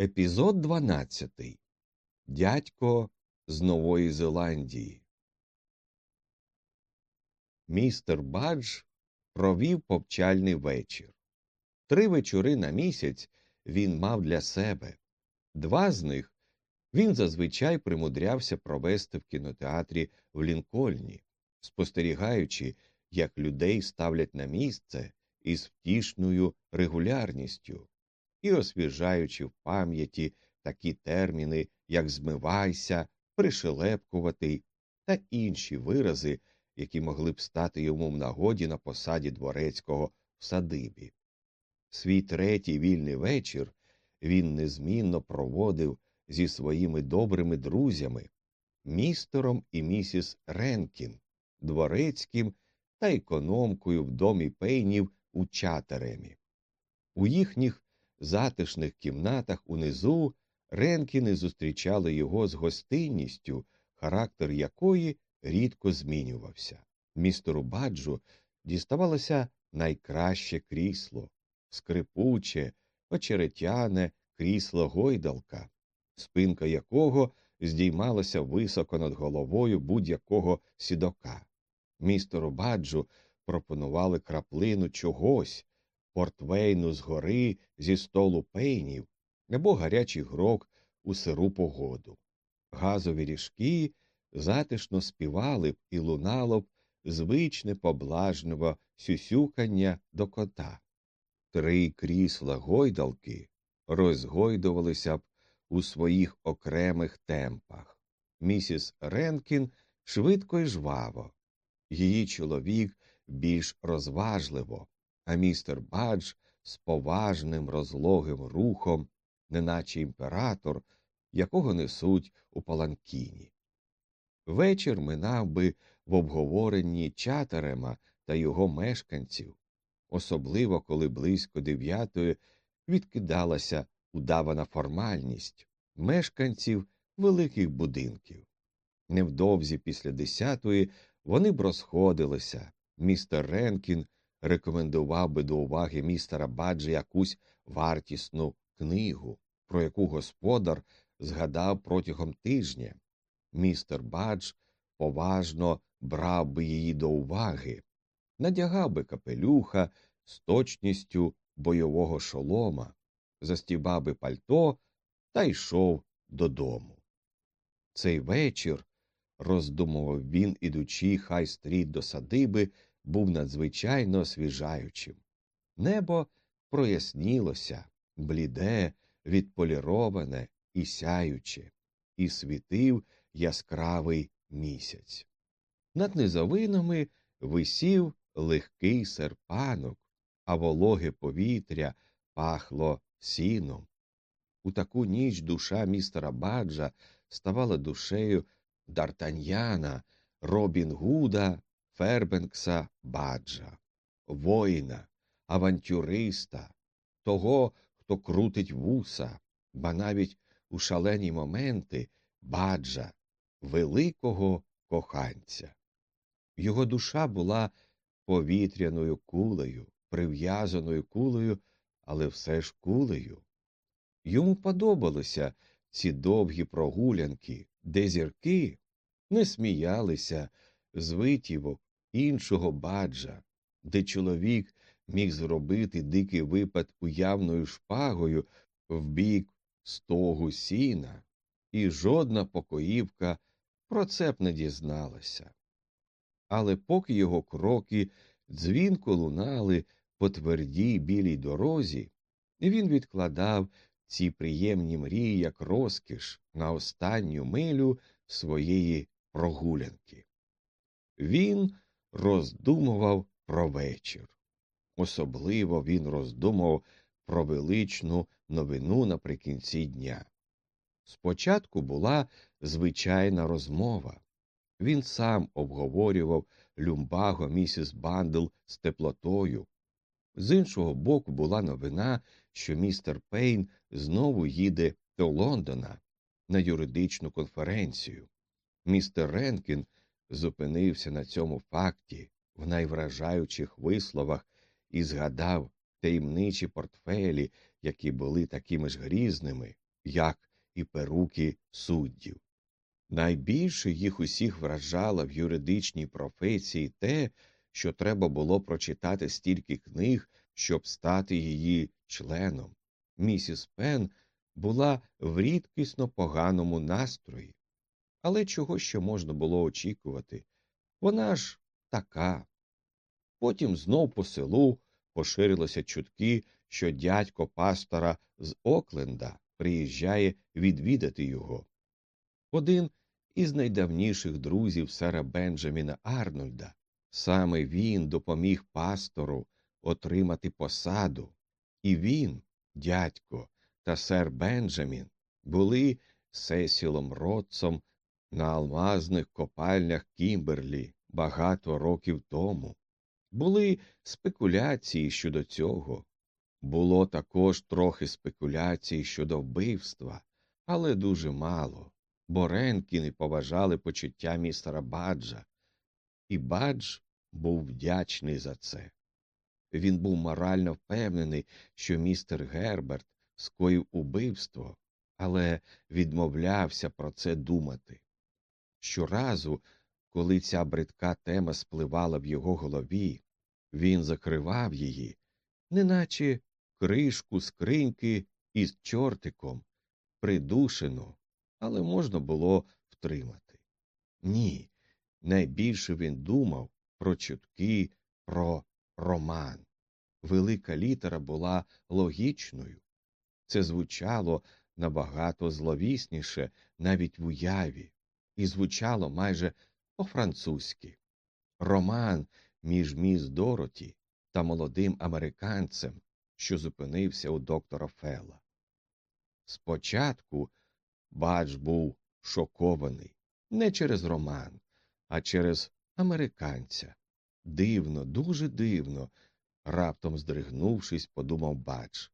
Епізод 12. Дядько з Нової Зеландії. Містер Бадж провів повчальний вечір. Три вечори на місяць він мав для себе. Два з них він зазвичай примудрявся провести в кінотеатрі в Лінкольні, спостерігаючи, як людей ставлять на місце із втішною регулярністю і освіжаючи в пам'яті такі терміни, як змивайся, пришелепкувати та інші вирази, які могли б стати йому в нагоді на посаді дворецького в садибі. Свій третій вільний вечір він незмінно проводив зі своїми добрими друзями, містером і місіс Ренкін, дворецьким та економкою в домі пейнів у чатеремі. У їхніх затишних кімнатах унизу Ренкіни зустрічали його з гостинністю, характер якої рідко змінювався. Містеру Баджу діставалося найкраще крісло, скрипуче, очеретяне крісло гойдалка, спинка якого здіймалася високо над головою будь-якого сідока. Містеру Баджу пропонували краплину чогось, портвейну згори зі столу пейнів або гарячий грок у сиру погоду. Газові ріжки затишно співали б і лунало б звичне поблажневе сюсюкання до кота. Три крісла гойдалки розгойдувалися б у своїх окремих темпах. Місіс Ренкін швидко і жваво, її чоловік більш розважливо, а містер Бадж з поважним розлогим рухом, неначе імператор, якого несуть у паланкіні. Вечір минав би в обговоренні чатерема та його мешканців, особливо коли близько дев'ятої відкидалася удавана формальність мешканців великих будинків. Невдовзі після десятої вони б розходилися. Містер Ренкін рекомендував би до уваги містера Баджа якусь вартісну книгу, про яку господар згадав протягом тижня. Містер Бадж поважно брав би її до уваги, надягав би капелюха з точністю бойового шолома, застібав би пальто та йшов додому. Цей вечір, роздумував він, ідучи хай стріт до садиби, був надзвичайно освіжаючим. Небо прояснілося, бліде, відполіроване і сяюче, і світив яскравий місяць. Над низовинами висів легкий серпанок, а вологе повітря пахло сіном. У таку ніч душа містера Баджа ставала душею Дартаньяна, Робін Гуда, Фербенкса Баджа, воїна, авантюриста, того, хто крутить вуса, ба навіть у шалені моменти баджа, великого коханця. Його душа була повітряною кулею, прив'язаною кулею, але все ж кулею. Йому подобалися ці довгі прогулянки, де зірки не сміялися з витівок іншого баджа, де чоловік міг зробити дикий випад уявною шпагою в бік стогу сіна, і жодна покоївка про це б не дізналася. Але поки його кроки дзвінко лунали по твердій білій дорозі, він відкладав ці приємні мрії як розкіш на останню милю своєї прогулянки. Він роздумував про вечір. Особливо він роздумав про величну новину наприкінці дня. Спочатку була звичайна розмова. Він сам обговорював люмбаго місіс Бандл з теплотою. З іншого боку, була новина, що містер Пейн знову їде до Лондона на юридичну конференцію. Містер Ренкін зупинився на цьому факті в найвражаючих висловах і згадав таємничі портфелі, які були такими ж грізними, як і перуки суддів. Найбільше їх усіх вражало в юридичній професії те, що треба було прочитати стільки книг, щоб стати її членом. Місіс Пен була в рідкісно поганому настрої, але чого ще можна було очікувати? Вона ж така. Потім знов по селу поширилися чутки, що дядько пастора з Окленда приїжджає відвідати його. Один із найдавніших друзів сера Бенджаміна Арнольда, саме він допоміг пастору отримати посаду, і він, дядько та сер Бенджамін, були з Сесілом Родсом на алмазних копальнях Кімберлі багато років тому. Були спекуляції щодо цього. Було також трохи спекуляцій щодо вбивства, але дуже мало, бо Ренкіни поважали почуття містера Баджа, і Бадж був вдячний за це. Він був морально впевнений, що містер Герберт скоїв убивство, але відмовлявся про це думати. Щоразу, коли ця бридка тема спливала в його голові, він закривав її, неначе кришку скриньки із чортиком, придушену, але можна було втримати. Ні, найбільше він думав про чутки, про роман. Велика літера була логічною. Це звучало набагато зловісніше навіть в уяві, і звучало майже по-французьки. Роман між міс Дороті та молодим американцем, що зупинився у доктора Фелла. Спочатку Бадж був шокований не через роман, а через американця. Дивно, дуже дивно, раптом здригнувшись, подумав Бадж.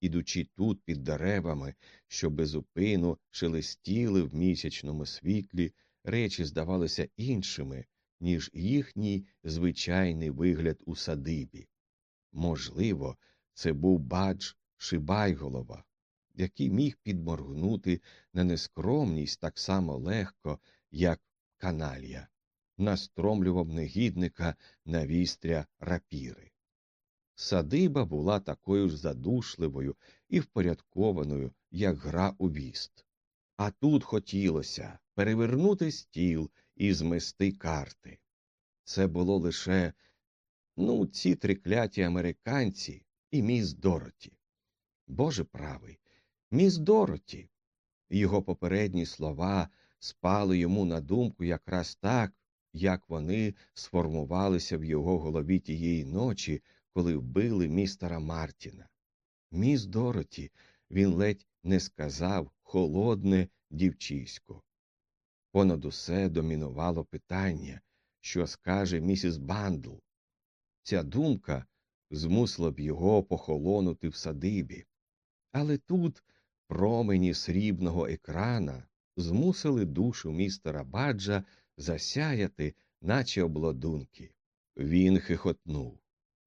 Ідучи тут під деревами, що безупину шелестіли в місячному світлі, речі здавалися іншими, ніж їхній звичайний вигляд у садибі. Можливо, це був бадж Шибайголова, який міг підморгнути на нескромність так само легко, як каналія, настромлював негідника на вістря рапіри. Садиба була такою ж задушливою і впорядкованою, як гра у віст. А тут хотілося перевернути стіл і змести карти. Це було лише, ну, ці трикляті американці і міс Дороті. Боже правий, міс Дороті. Його попередні слова спали йому на думку якраз так, як вони сформувалися в його голові тієї ночі, коли вбили містера Мартіна. Міс Дороті він ледь не сказав холодне дівчисько. Понад усе домінувало питання, що скаже місіс Бандл. Ця думка змусила б його похолонути в садибі, але тут промені срібного екрана змусили душу містера Баджа засяяти, наче обладунки. Він хихотнув.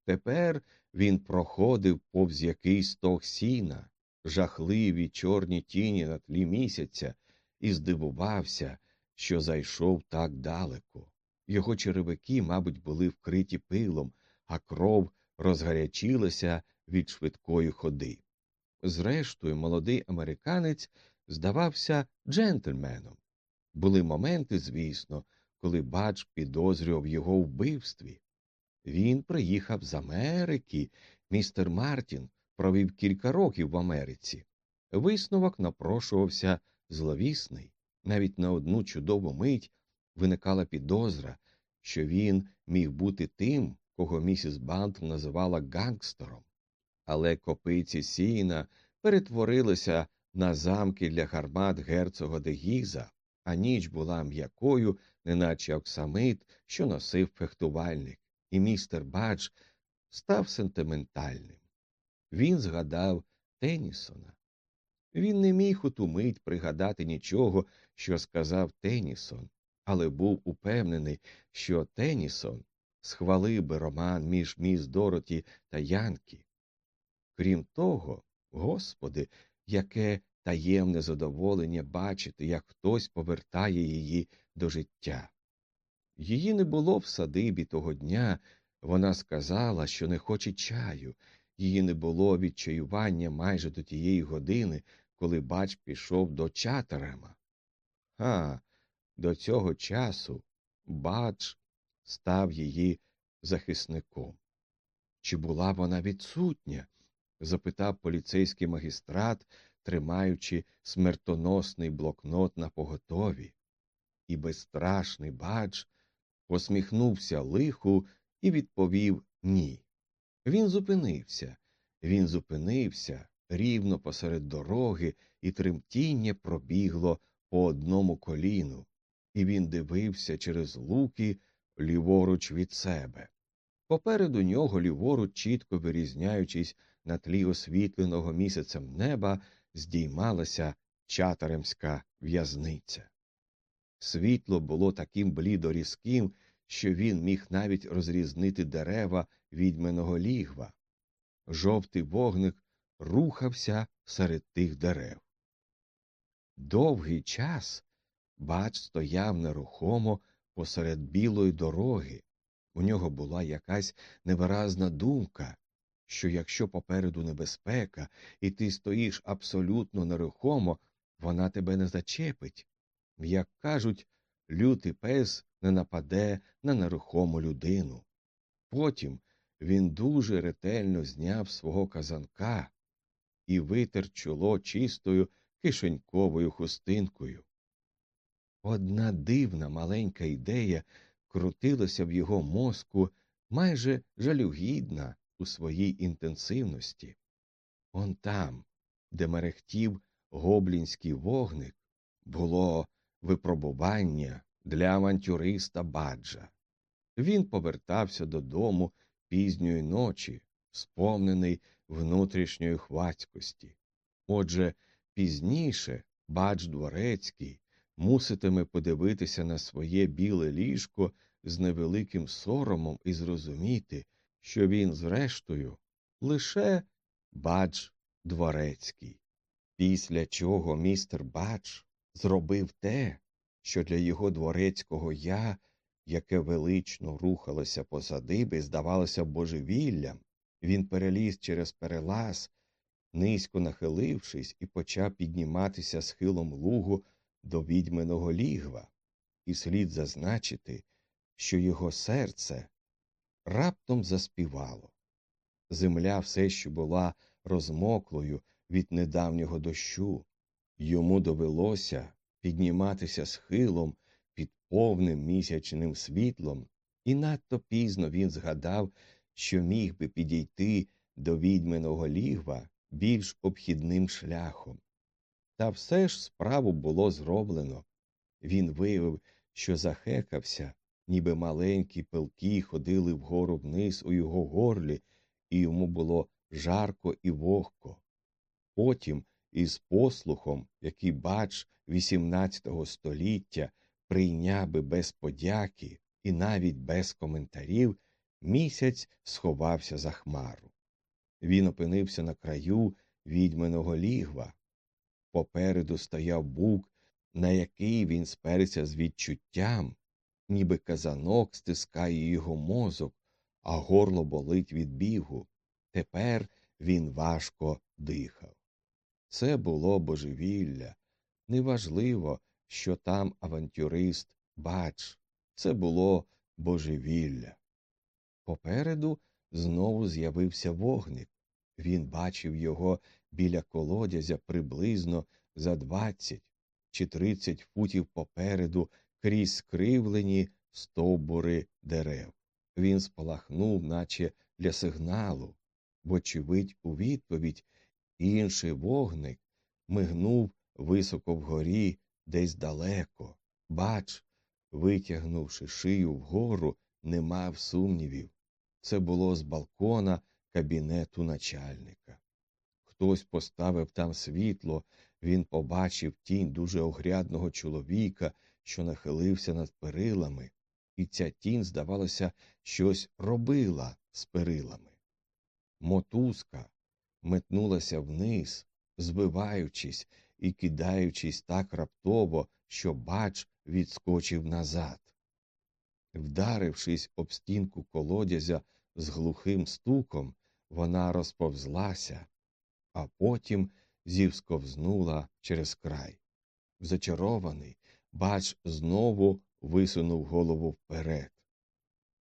Тепер він проходив повз якийсь стог сіна, жахливі чорні тіні на тлі місяця, і здивувався, що зайшов так далеко. Його черевики, мабуть, були вкриті пилом, а кров розгарячилася від швидкої ходи. Зрештою, молодий американець здавався джентльменом. Були моменти, звісно, коли бач підозрював його вбивстві. Він приїхав з Америки. Містер Мартін провів кілька років в Америці. Висновок напрошувався зловісний. Навіть на одну чудову мить виникала підозра, що він міг бути тим, кого місіс Бандл називала гангстером. Але копиці сіна перетворилися на замки для гармат герцога де Гіза, а ніч була м'якою, неначе оксамит, що носив фехтувальник, і містер Бадж став сентиментальним. Він згадав Теннісона. Він не міг у ту мить пригадати нічого, що сказав Тенісон, але був упевнений, що Тенісон схвалив би роман між міс Дороті та Янкі. Крім того, господи, яке таємне задоволення бачити, як хтось повертає її до життя. Її не було в садибі того дня, вона сказала, що не хоче чаю, її не було від чаювання майже до тієї години, коли бач пішов до чатерема. А, до цього часу бач став її захисником. Чи була вона відсутня? запитав поліцейський магістрат, тримаючи смертоносний блокнот на поготові. І безстрашний бадж посміхнувся лиху і відповів ні. Він зупинився, він зупинився рівно посеред дороги, і тремтіння пробігло по одному коліну, і він дивився через луки ліворуч від себе. Попереду нього, ліворуч, чітко вирізняючись на тлі освітленого місяцем неба, здіймалася чатаремська в'язниця. Світло було таким блідорізким, що він міг навіть розрізнити дерева відьменого лігва. Жовтий вогник рухався серед тих дерев. Довгий час бач стояв нерухомо посеред білої дороги. У нього була якась невиразна думка, що якщо попереду небезпека, і ти стоїш абсолютно нерухомо, вона тебе не зачепить. Як кажуть, лютий пес не нападе на нерухому людину. Потім він дуже ретельно зняв свого казанка і витер чоло чистою кишеньковою хустинкою. Одна дивна маленька ідея крутилася в його мозку майже жалюгідна у своїй інтенсивності. Он там, де мерехтів гоблінський вогник, було випробування для авантюриста баджа. Він повертався додому пізньої ночі, сповнений внутрішньої хвацькості. Отже, пізніше бадж дворецький муситиме подивитися на своє біле ліжко з невеликим соромом і зрозуміти, що він, зрештою, лише бадж дворецький. Після чого містер Бадж зробив те, що для його дворецького я, яке велично рухалося по садиби, здавалося божевіллям, він переліз через перелаз, низько нахилившись, і почав підніматися схилом лугу до відьминого лігва, і слід зазначити, що його серце раптом заспівало. Земля все ще була розмоклою від недавнього дощу, йому довелося підніматися схилом під повним місячним світлом, і надто пізно він згадав, що міг би підійти до відьминого лігва більш обхідним шляхом. Та все ж справу було зроблено. Він виявив, що захекався, ніби маленькі пилки ходили вгору вниз у його горлі, і йому було жарко і вогко. Потім, із послухом, який бач XVIII століття прийняв би без подяки і навіть без коментарів, місяць сховався за хмару. Він опинився на краю відьминого лігва. Попереду стояв бук, на який він сперся з відчуттям, ніби казанок стискає його мозок, а горло болить від бігу. Тепер він важко дихав. Це було божевілля. Неважливо, що там авантюрист бач, це було божевілля. Попереду знову з'явився вогник. Він бачив його біля колодязя приблизно за двадцять чи тридцять футів попереду крізь скривлені стовбури дерев. Він спалахнув, наче для сигналу, вочевидь, у відповідь інший вогник мигнув високо вгорі, десь далеко. Бач, витягнувши шию вгору, не мав сумнівів. Це було з балкона кабінету начальника. Хтось поставив там світло, він побачив тінь дуже огрядного чоловіка, що нахилився над перилами, і ця тінь, здавалося, щось робила з перилами. Мотузка метнулася вниз, збиваючись, і кидаючись так раптово, що бач відскочив назад. Вдарившись об стінку колодязя з глухим стуком, вона розповзлася, а потім зівсковзнула через край. Зачарований, бач знову висунув голову вперед.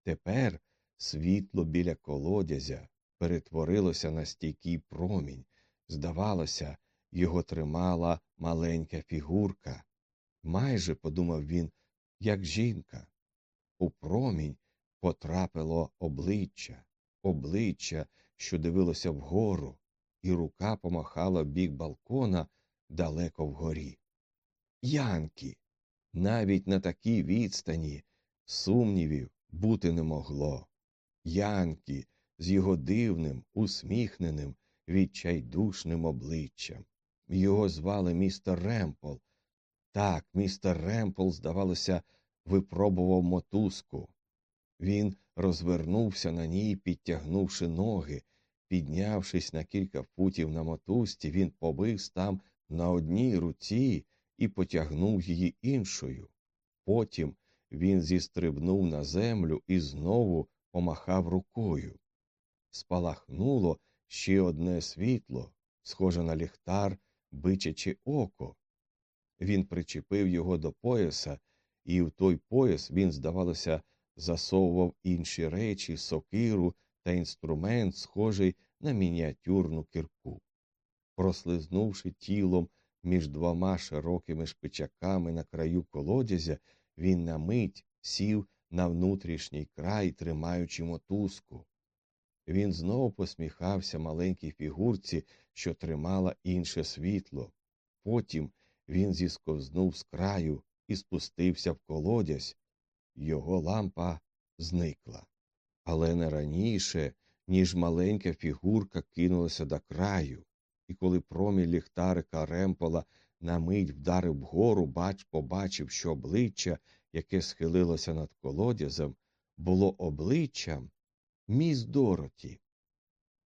Тепер світло біля колодязя перетворилося на стійкий промінь. Здавалося, його тримала маленька фігурка. Майже, подумав він, як жінка. У промінь потрапило обличчя, обличчя, що дивилося вгору, і рука помахала бік балкона далеко вгорі. Янки. Навіть на такій відстані сумнівів бути не могло. Янки з його дивним, усміхненим, відчайдушним обличчям. Його звали містер Ремпл. Так, містер Ремпл, здавалося, випробував мотузку. Він розвернувся на ній, підтягнувши ноги. Піднявшись на кілька футів на мотузці, він повис там на одній руці і потягнув її іншою. Потім він зістрибнув на землю і знову помахав рукою. Спалахнуло ще одне світло, схоже на ліхтар, бичачи око. Він причепив його до пояса, і в той пояс він, здавалося, засовував інші речі, сокиру та інструмент, схожий на мініатюрну кірку. Прослизнувши тілом між двома широкими шпичаками на краю колодязя, він на мить сів на внутрішній край, тримаючи мотузку. Він знову посміхався маленькій фігурці, що тримала інше світло. Потім він зісковзнув з краю і спустився в колодязь. Його лампа зникла. Але не раніше, ніж маленька фігурка кинулася до краю, і коли промінь ліхтарика ремпола на мить вдарив вгору, бач побачив, що обличчя, яке схилилося над колодязем, було обличчям міс Дороті.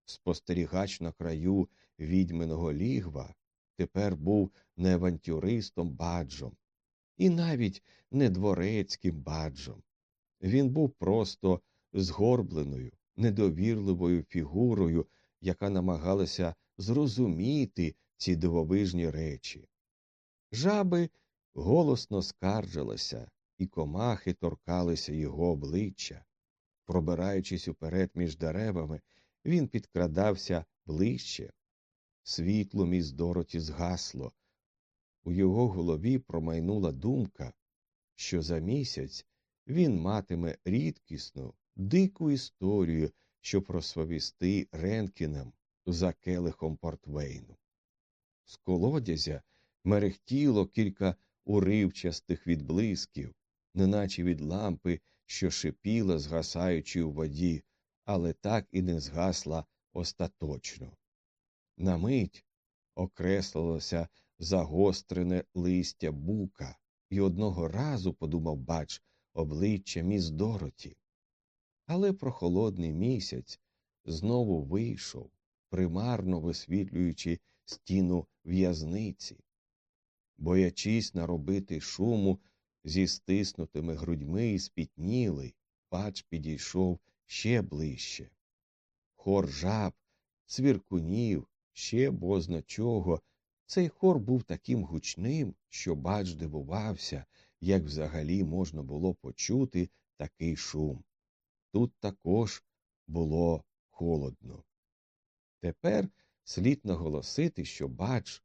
Спостерігач на краю відьминого лігва тепер був не авантюристом баджом, і навіть не дворецьким баджом. Він був просто згорбленою, недовірливою фігурою, яка намагалася зрозуміти ці дивовижні речі. Жаби голосно скаржилися, і комахи торкалися його обличчя. Пробираючись уперед між деревами, він підкрадався ближче. Світло між Дороті згасло. У його голові промайнула думка, що за місяць він матиме рідкісну, дику історію, щоб розповісти Ренкінам за келихом портвейну. З колодязя мерехтіло кілька уривчастих відблисків, неначе від лампи, що шипіла, згасаючи у воді, але так і не згасла остаточно. На мить окреслилося загострене листя бука, і одного разу, подумав бач, обличчя міс Дороті. Але прохолодний місяць знову вийшов, примарно висвітлюючи стіну в'язниці. Боячись наробити шуму зі стиснутими грудьми і спітнілий, бач підійшов ще ближче. Хор жаб, цвіркунів, ще бозна чого. Цей хор був таким гучним, що бач дивувався, як взагалі можна було почути такий шум. Тут також було холодно. Тепер слід наголосити, що бач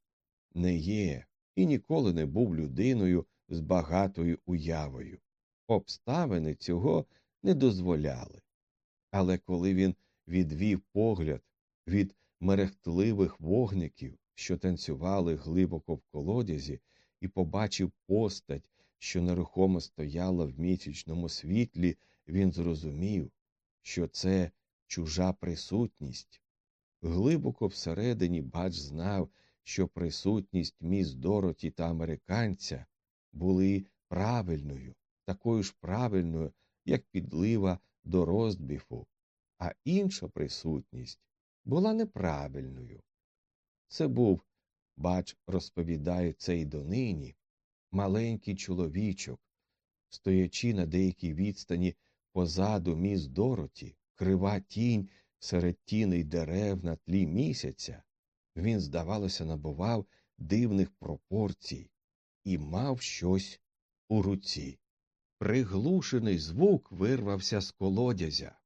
не є і ніколи не був людиною з багатою уявою. Обставини цього не дозволяли. Але коли він відвів погляд від мерехтливих вогників, що танцювали глибоко в колодязі, і побачив постать, що нерухомо стояла в місячному світлі, він зрозумів, що це чужа присутність. Глибоко всередині бач знав, що присутність міс Дороті та американця були правильною, такою ж правильною, як підлива до роздбіфу, а інша присутність була неправильною. Це був Бач, розповідає це й донині, маленький чоловічок, стоячи на деякій відстані позаду міс Дороті, крива тінь серед тіней дерев на тлі місяця, він, здавалося, набував дивних пропорцій і мав щось у руці. Приглушений звук вирвався з колодязя.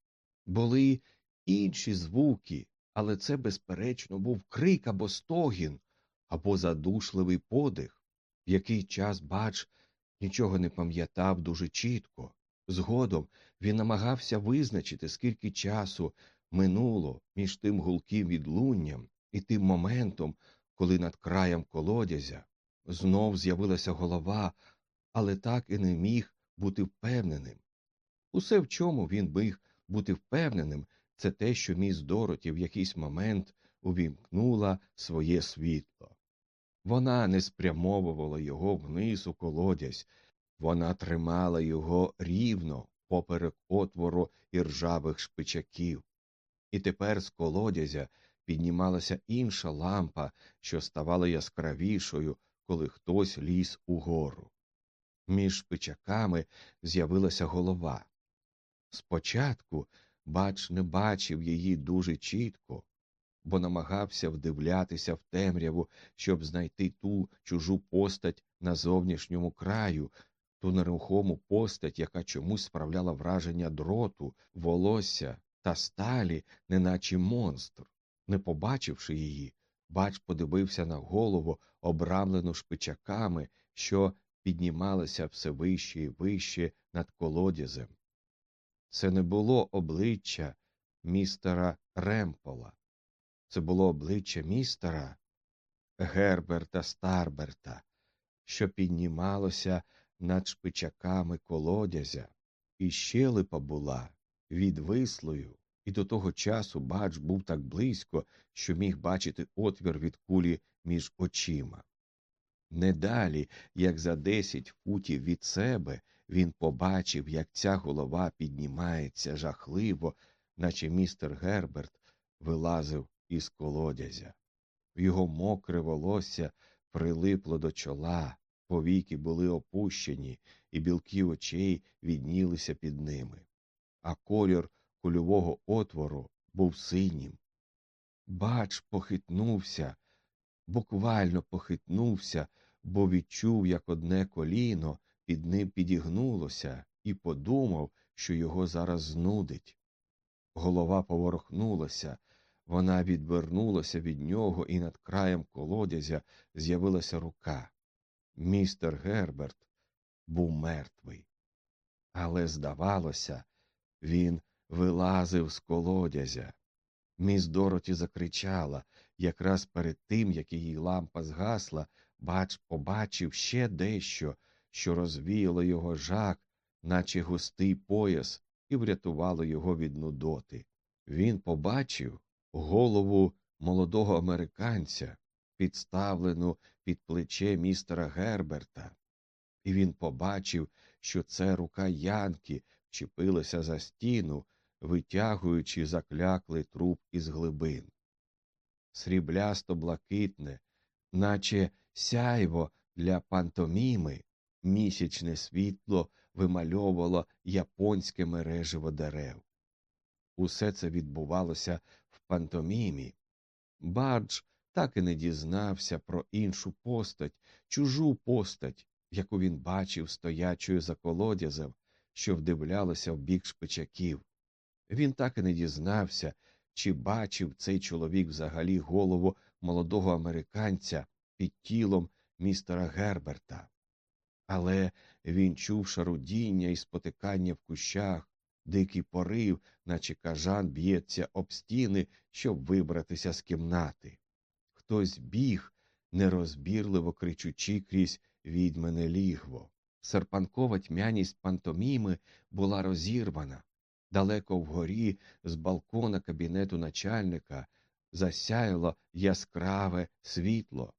Були інші звуки, але це, безперечно, був крик або стогін, або задушливий подих. В який час бач нічого не пам'ятав дуже чітко. Згодом він намагався визначити, скільки часу минуло між тим гулким відлунням і тим моментом, коли над краєм колодязя знов з'явилася голова, але так і не міг бути впевненим. Усе, в чому він міг бути впевненим, це те, що міс Дороті в якийсь момент увімкнула своє світло. Вона не спрямовувала його вниз у колодязь, вона тримала його рівно поперек отвору іржавих шпичаків. І тепер з колодязя піднімалася інша лампа, що ставала яскравішою, коли хтось ліз угору. Між шпичаками з'явилася голова. Спочатку бач не бачив її дуже чітко, бо намагався вдивлятися в темряву, щоб знайти ту чужу постать на зовнішньому краю, ту нерухому постать, яка чомусь справляла враження дроту, волосся та сталі, неначе монстр. Не побачивши її, бач подивився на голову, обрамлену шпичаками, що піднімалися все вище і вище над колодязем. Це не було обличчя містера Ремпола, це було обличчя містера Герберта Старберта, що піднімалося над шпичаками колодязя, і щелепа була відвислою, і до того часу бач був так близько, що міг бачити отвір від кулі між очима. Не далі, як за десять футів від себе, він побачив, як ця голова піднімається жахливо, наче містер Герберт вилазив із колодязя. Його мокре волосся прилипло до чола, повіки були опущені, і білки очей віднілися під ними, а колір кульового отвору був синім. Бач похитнувся, буквально похитнувся, бо відчув, як одне коліно під ним підігнулося, і подумав, що його зараз знудить. Голова поворухнулася, вона відвернулася від нього, і над краєм колодязя з'явилася рука. Містер Герберт був мертвий. Але, здавалося, він вилазив з колодязя. Міс Дороті закричала якраз перед тим, як її лампа згасла, бач побачив ще дещо, що розвіяло його жак, наче густий пояс, і врятувало його від нудоти. Він побачив голову молодого американця, підставлену під плече містера Герберта, і він побачив, що це рука Янки вчепилася за стіну, витягуючи закляклий труп із глибин. Сріблясто блакитне, наче сяйво для пантоміми, місячне світло вимальовувало японське мережево дерев. Усе це відбувалося в пантомімі. Бардж так і не дізнався про іншу постать, чужу постать, яку він бачив стоячою за колодязем, що вдивлялося в бік шпичаків. Він так і не дізнався, чи бачив цей чоловік взагалі голову молодого американця під тілом містера Герберта. Але він чув шарудіння і спотикання в кущах, дикий порив, наче кажан б'ється об стіни, щоб вибратися з кімнати. Хтось біг, нерозбірливо кричучи крізь відьмене лігво. Серпанкова тьмяність пантоміми була розірвана. Далеко вгорі, з балкона кабінету начальника, засяяло яскраве світло.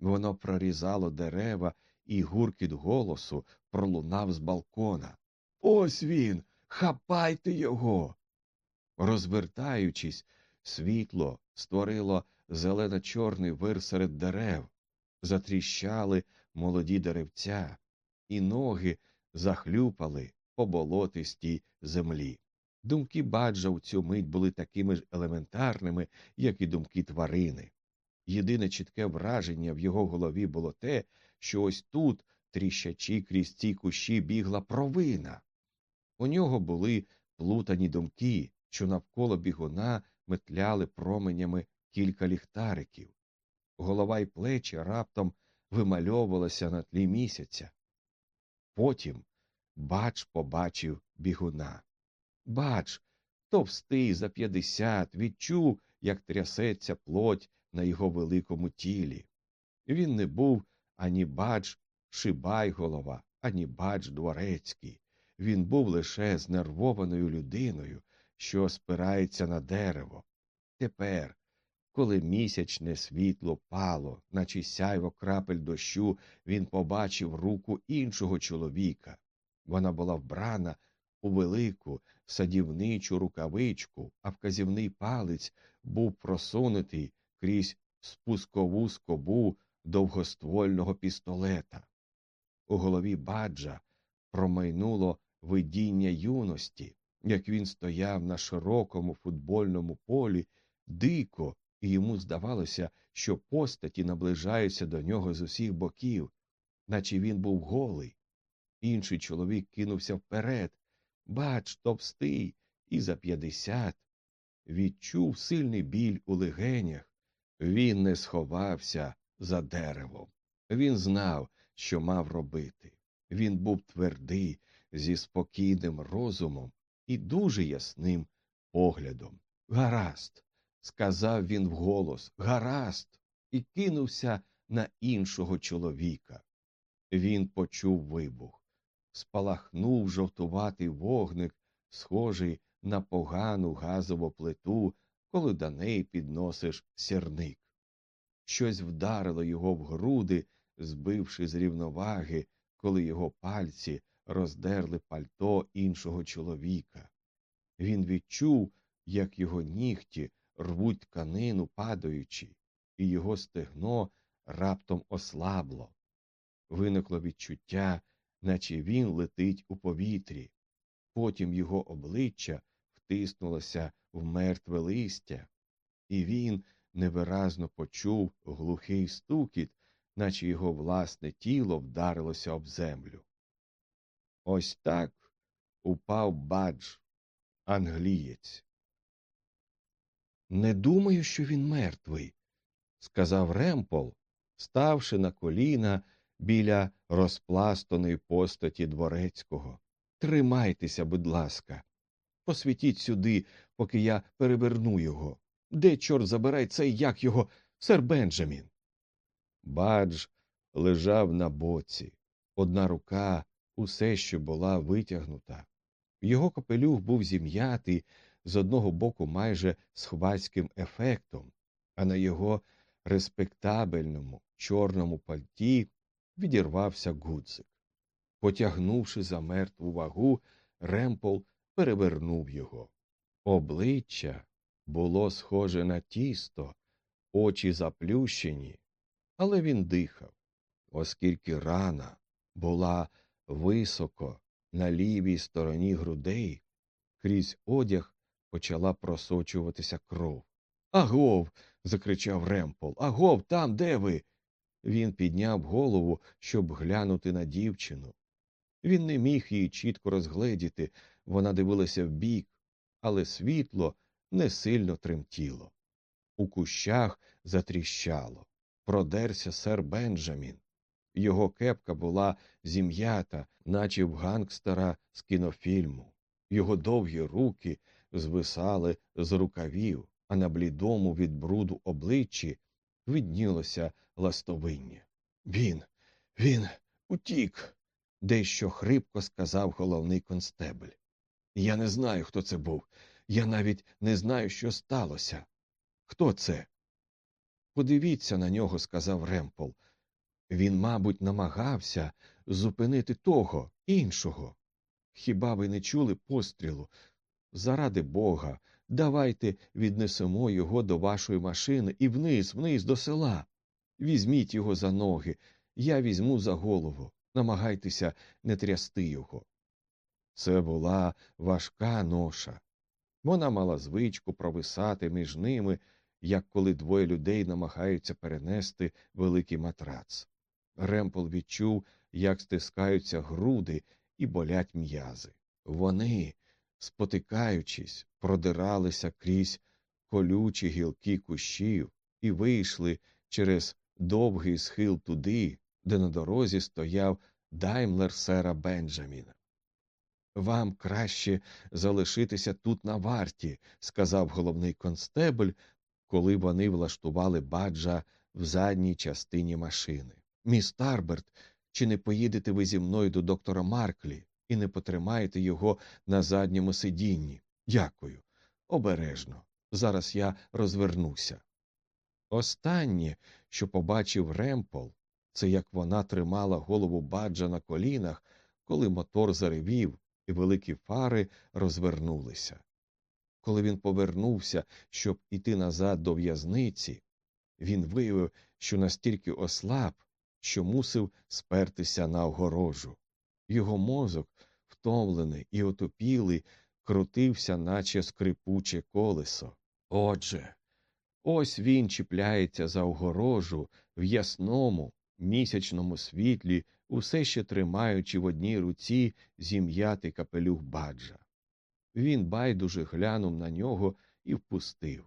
Воно прорізало дерева, і гуркіт голосу пролунав з балкона. Ось він. Хапайте його. Розвертаючись, світло створило зелено чорний вир серед дерев, затріщали молоді деревця, і ноги захлюпали по болотистій землі. Думки баджа в цю мить були такими ж елементарними, як і думки тварини. Єдине чітке враження в його голові було те, що ось тут, тріщачи крізь ці кущі, бігла провина. У нього були плутані думки, що навколо бігуна метляли променями кілька ліхтариків. Голова й плечі раптом вимальовувалися на тлі місяця. Потім бач побачив бігуна. Бач, товстий за п'ятдесят, відчув, як трясеться плоть на його великому тілі. Він не був ані бач Шибайголова, ані бач дворецький. Він був лише знервованою людиною, що спирається на дерево. Тепер, коли місячне світло пало, наче сяйво крапель дощу, він побачив руку іншого чоловіка. Вона була вбрана у велику садівничу рукавичку, а вказівний палець був просунутий крізь спускову скобу довгоствольного пістолета. У голові баджа промайнуло видіння юності, як він стояв на широкому футбольному полі, дико, і йому здавалося, що постаті наближаються до нього з усіх боків, наче він був голий. Інший чоловік кинувся вперед. Бач, товстий, і за п'ятдесят. Відчув сильний біль у легенях. Він не сховався за деревом. Він знав, що мав робити. Він був твердий, зі спокійним розумом і дуже ясним поглядом. Гаразд, сказав він вголос, гаразд, і кинувся на іншого чоловіка. Він почув вибух. Спалахнув жовтуватий вогник, схожий на погану газову плиту, коли до неї підносиш сірник. Щось вдарило його в груди, збивши з рівноваги, коли його пальці роздерли пальто іншого чоловіка. Він відчув, як його нігті рвуть тканину, падаючи, і його стегно раптом ослабло. Виникло відчуття, наче він летить у повітрі. Потім його обличчя втиснулося в мертве листя, і він невиразно почув глухий стукіт, наче його власне тіло вдарилося об землю. Ось так упав бадж, англієць. Не думаю, що він мертвий, сказав Ремпол, ставши на коліна біля розпластоної постаті дворецького. Тримайтеся, будь ласка, посвітіть сюди, поки я переверну його. Де, чорт забирай цей як його, сер Бенджамін? Бадж лежав на боці, одна рука усе ще була витягнута. Його капелюх був зім'ятий з одного боку майже схвацьким ефектом, а на його респектабельному чорному пальті відірвався гудзик. Потягнувши за мертву вагу, Ремпл перевернув його. Обличчя було схоже на тісто, очі заплющені, але він дихав, оскільки рана була високо на лівій стороні грудей, крізь одяг почала просочуватися кров. Агов. закричав Ремпол. Агов, там, де ви? Він підняв голову, щоб глянути на дівчину. Він не міг її чітко розгледіти, вона дивилася вбік, але світло не сильно тремтіло. У кущах затріщало. Продерся сер Бенджамін. Його кепка була зім'ята, наче в гангстера з кінофільму. Його довгі руки звисали з рукавів, а на блідому від бруду обличчі виднілося ластовиння. Він, він утік, дещо хрипко сказав головний констебль. Я не знаю, хто це був. Я навіть не знаю, що сталося. Хто це? Подивіться на нього, сказав Ремпл. Він, мабуть, намагався зупинити того, іншого. Хіба ви не чули пострілу? Заради бога, давайте віднесемо його до вашої машини і вниз, вниз до села. Візьміть його за ноги, я візьму за голову. Намагайтеся не трясти його. Це була важка ноша. Вона мала звичку провисати між ними, як коли двоє людей намагаються перенести великий матрац. Ремпл відчув, як стискаються груди і болять м'язи. Вони, спотикаючись, продиралися крізь колючі гілки кущів і вийшли через довгий схил туди, де на дорозі стояв даймлер сера Бенджаміна. Вам краще залишитися тут на варті, сказав головний констебль, коли вони влаштували баджа в задній частині машини. Міс Тарберт, чи не поїдете ви зі мною до доктора Марклі і не потримаєте його на задньому сидінні? Дякую. Обережно. Зараз я розвернуся. Останнє, що побачив Ремпол, це як вона тримала голову баджа на колінах, коли мотор заревів, і великі фари розвернулися. Коли він повернувся, щоб іти назад до в'язниці, він виявив, що настільки ослаб, що мусив спертися на огорожу. Його мозок, втомлений і отопілий, крутився, наче скрипуче колесо. Отже, ось він чіпляється за огорожу в ясному місячному світлі, усе ще тримаючи в одній руці зім'ятий капелюх баджа. Він байдуже глянув на нього і впустив.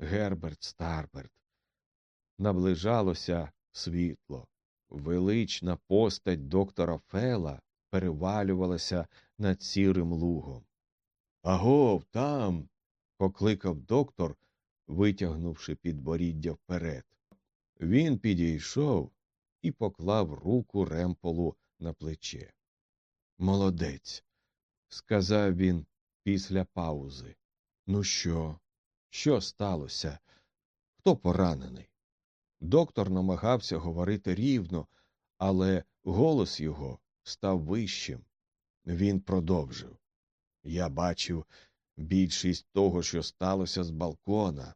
Герберт Старберт. Наближалося світло. Велична постать доктора Фела перевалювалася над сірим лугом. Агов, там. покликав доктор, витягнувши підборіддя вперед. Він підійшов і поклав руку ремполу на плече. Молодець, сказав він після паузи. Ну що? Що сталося? Хто поранений? Доктор намагався говорити рівно, але голос його став вищим. Він продовжив. Я бачив більшість того, що сталося з балкона.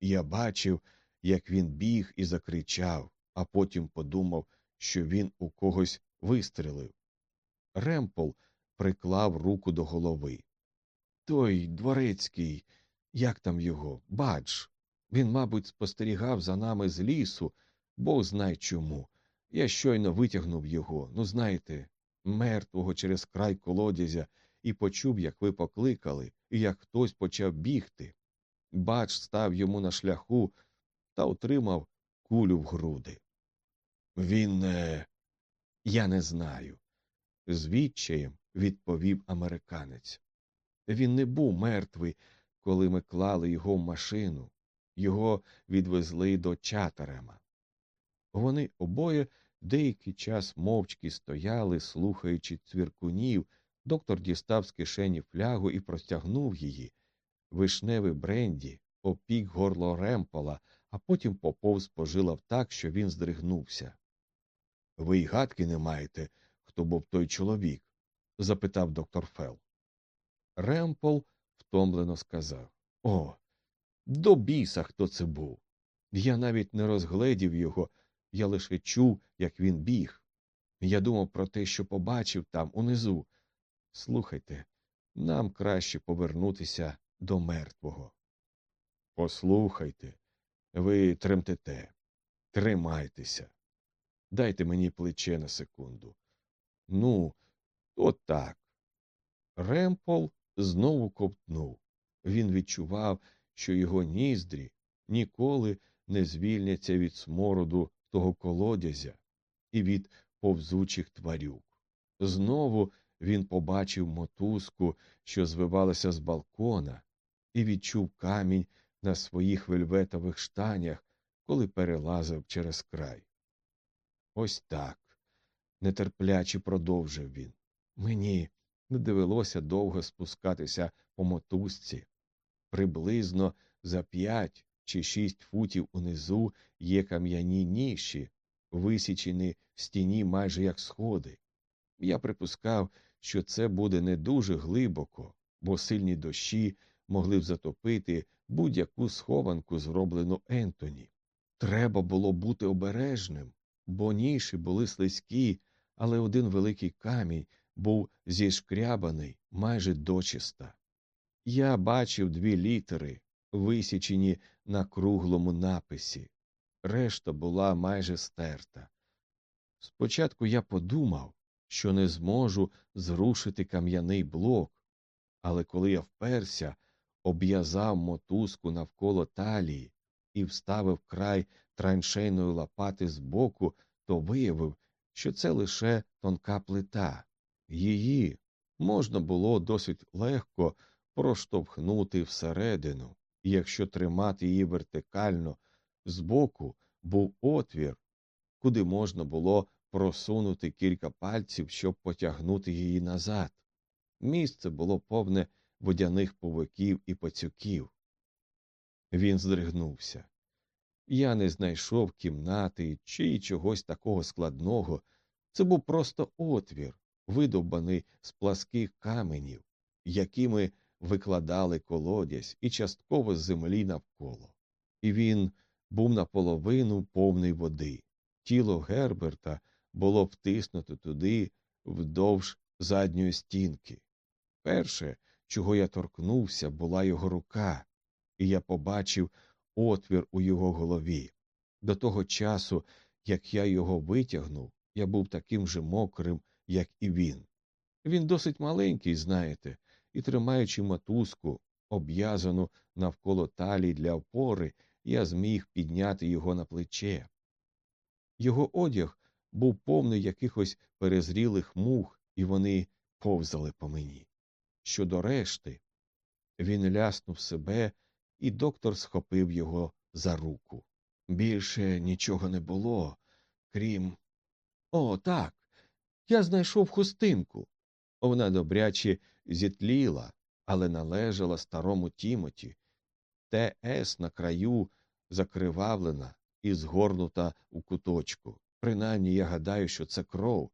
Я бачив, як він біг і закричав, а потім подумав, що він у когось вистрелив. Ремпл приклав руку до голови. Той дворецький, як там його, бадж. Він, мабуть, спостерігав за нами з лісу, бог знає чому. Я щойно витягнув його, ну, знаєте, мертвого через край колодязя, і почув, як ви покликали, як хтось почав бігти. Бадж став йому на шляху та отримав кулю в груди. Він не. Я не знаю. З відчаєм відповів американець. Він не був мертвий, коли ми клали його в машину. Його відвезли до чатерема. Вони обоє деякий час мовчки стояли, слухаючи цвіркунів. Доктор дістав з кишені флягу і простягнув її. Вишневий бренді опік горло ремпола, а потім поповз пожилав так, що він здригнувся. Ви й гадки не маєте, хто був той чоловік? запитав доктор Фел. Ремпол втомлено сказав О, до біса, хто це був. Я навіть не розгледів його, я лише чув, як він біг. Я думав про те, що побачив там унизу. Слухайте, нам краще повернутися до мертвого. Послухайте, ви тремтете, тримайтеся. Дайте мені плече на секунду. Ну, от так. Ремпол знову ковтнув. Він відчував, що його ніздрі ніколи не звільняться від смороду того колодязя і від повзучих тварюк. Знову він побачив мотузку, що звивалася з балкона, і відчув камінь на своїх вельветових штанях, коли перелазив через край. Ось так, нетерпляче продовжив він. Мені не довелося довго спускатися по мотузці. Приблизно за п'ять чи шість футів унизу є кам'яні ніші, висічені в стіні майже як сходи. Я припускав, що це буде не дуже глибоко, бо сильні дощі могли б затопити будь-яку схованку, зроблену Ентоні. Треба було бути обережним, бо ніші були слизькі, але один великий камінь був зішкрябаний майже дочиста. Я бачив дві літери, висічені на круглому написі, решта була майже стерта. Спочатку я подумав, що не зможу зрушити кам'яний блок, але коли я вперся, обв'язав мотузку навколо талії і вставив край траншейної лопати збоку, то виявив, що це лише тонка плита. Її можна було досить легко проштовхнути всередину, якщо тримати її вертикально, збоку був отвір, куди можна було просунути кілька пальців, щоб потягнути її назад. Місце було повне водяних повиків і пацюків. Він здригнувся. Я не знайшов кімнати чи чогось такого складного. Це був просто отвір, видовбаний з пласких каменів, якими викладали колодязь і частково з землі навколо. І він був наполовину повний води. Тіло Герберта було втиснуто туди вдовж задньої стінки. Перше, чого я торкнувся, була його рука, і я побачив отвір у його голові. До того часу, як я його витягнув, я був таким же мокрим, як і він. Він досить маленький, знаєте, і, тримаючи мотузку, обв'язану навколо талії для опори, я зміг підняти його на плече. Його одяг був повний якихось перезрілих мух, і вони повзали по мені. Щодо решти, він ляснув себе, і доктор схопив його за руку. Більше нічого не було, крім. О, так. Я знайшов хустинку. Вона добряче зітліла, але належала старому Тімоті. ТС на краю закривавлена і згорнута у куточку. Принаймні я гадаю, що це кров.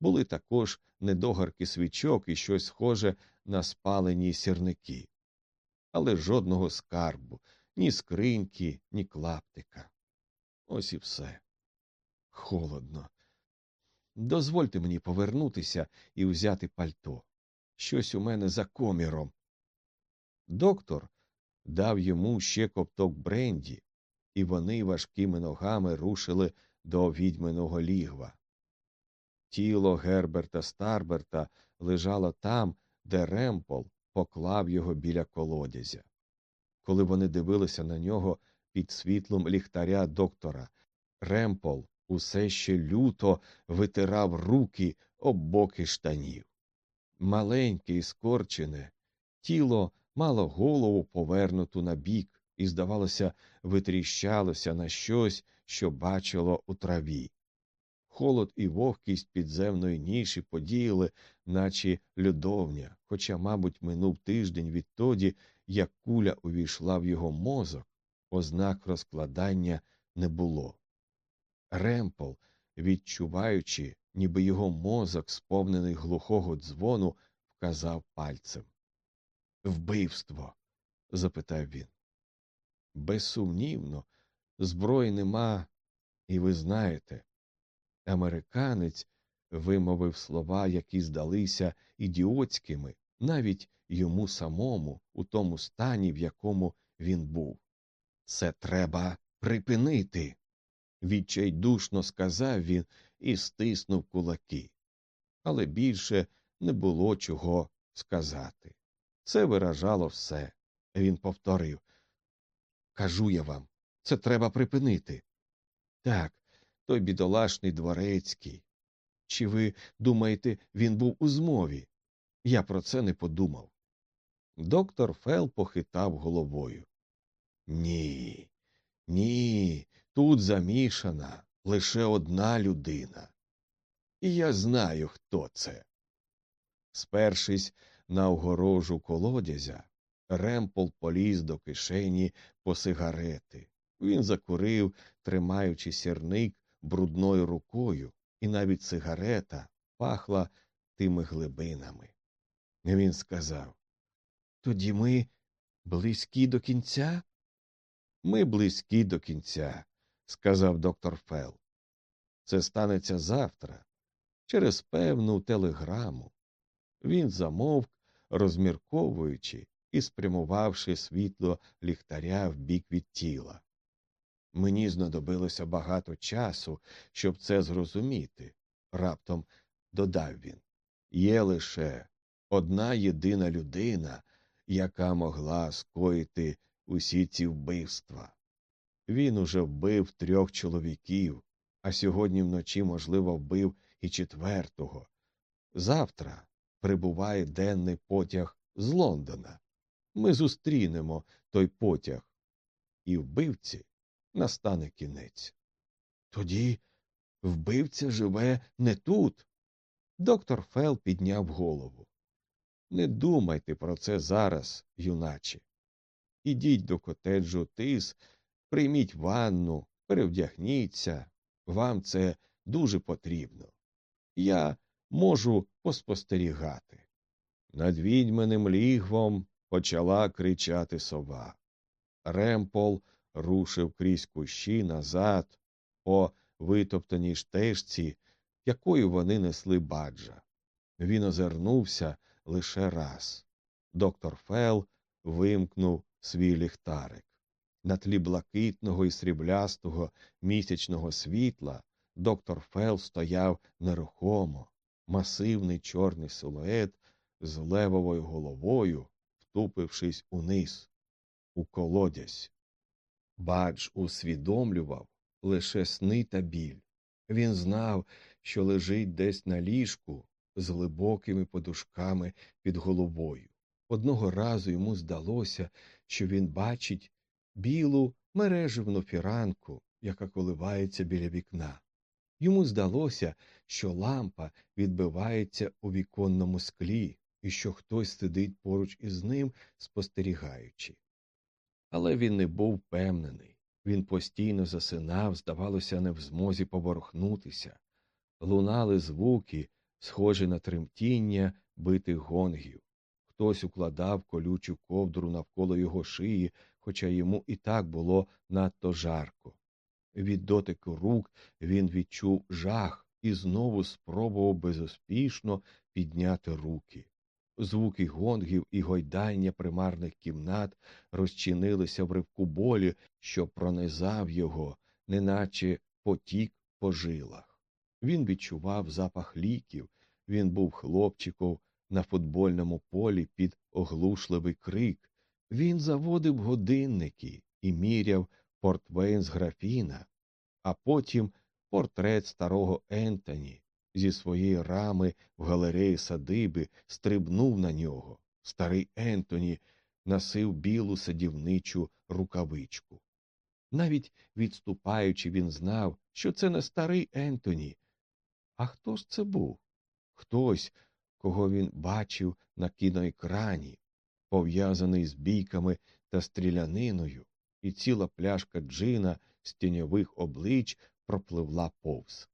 Були також недогарки свічок і щось схоже на спалені сірники. Але жодного скарбу, ні скриньки, ні клаптика. Ось і все. Холодно. Дозвольте мені повернутися і взяти пальто. Щось у мене за коміром. Доктор дав йому ще копток бренді, і вони важкими ногами рушили до відьминого лігва. Тіло Герберта Старберта лежало там, де Ремпол поклав його біля колодязя. Коли вони дивилися на нього під світлом ліхтаря доктора, Ремпол усе ще люто витирав руки об боки штанів. Маленьке і скорчене, тіло мало голову повернуту на бік і, здавалося, витріщалося на щось, що бачило у траві. Холод і вогкість підземної ніші подіяли, наче льодовня, хоча, мабуть, минув тиждень відтоді, як куля увійшла в його мозок, ознак розкладання не було. Ремпл, відчуваючи, ніби його мозок, сповнений глухого дзвону, вказав пальцем. Вбивство? запитав він. Безсумнівно, зброї нема, і ви знаєте. Американець вимовив слова, які здалися ідіотськими, навіть йому самому, у тому стані, в якому він був. Це треба припинити. відчайдушно сказав він і стиснув кулаки. Але більше не було чого сказати. Це виражало все. Він повторив Кажу я вам, це треба припинити. Так, той бідолашний дворецький. Чи ви думаєте, він був у змові? Я про це не подумав. Доктор Фел похитав головою. Ні, ні, тут замішана лише одна людина. І я знаю, хто це. Спершись на огорожу колодязя, Ремпол поліз до кишені по сигарети. Він закурив, тримаючи сірник брудною рукою, і навіть сигарета пахла тими глибинами. Він сказав Тоді ми близькі до кінця? Ми близькі до кінця, сказав доктор Фел. Це станеться завтра, через певну телеграму. Він замовк, розмірковуючи і спрямувавши світло ліхтаря в бік від тіла. Мені знадобилося багато часу, щоб це зрозуміти, раптом додав він. Є лише одна єдина людина, яка могла скоїти усі ці вбивства. Він уже вбив трьох чоловіків, а сьогодні вночі, можливо, вбив і четвертого. Завтра прибуває денний потяг з Лондона. Ми зустрінемо той потяг, і вбивці настане кінець. Тоді вбивця живе не тут. Доктор Фел підняв голову. Не думайте про це зараз, юначе. Ідіть до котеджу тис, прийміть ванну, перевдягніться. Вам це дуже потрібно. Я можу поспостерігати. Над відьманим лігвом почала кричати сова. Ремпол рушив крізь кущі назад по витоптаній штежці, якою вони несли баджа. Він озирнувся лише раз. Доктор Фел вимкнув свій ліхтарик. На тлі блакитного і сріблястого місячного світла доктор Фел стояв нерухомо, масивний чорний силует з левовою головою, втупившись униз, у колодязь. Бадж усвідомлював лише сни та біль. Він знав, що лежить десь на ліжку з глибокими подушками під головою. Одного разу йому здалося, що він бачить білу мереживну фіранку, яка коливається біля вікна. Йому здалося, що лампа відбивається у віконному склі і що хтось сидить поруч із ним, спостерігаючи. Але він не був впевнений. Він постійно засинав, здавалося, не в змозі поворухнутися. Лунали звуки, схожі на тремтіння битих гонгів. Хтось укладав колючу ковдру навколо його шиї, хоча йому і так було надто жарко. Від дотику рук він відчув жах і знову спробував безуспішно підняти руки. Звуки гонгів і гойдання примарних кімнат розчинилися в ривку болі, що пронизав його, неначе потік по жилах. Він відчував запах ліків, він був хлопчиком на футбольному полі під оглушливий крик. Він заводив годинники і міряв портвейн з графіна, а потім портрет старого Ентоні зі своєї рами в галереї садиби стрибнув на нього. Старий Ентоні носив білу садівничу рукавичку. Навіть відступаючи, він знав, що це не старий Ентоні. А хто ж це був? Хтось, кого він бачив на кіноекрані, пов'язаний з бійками та стріляниною, і ціла пляшка джина з тіньових облич пропливла повз.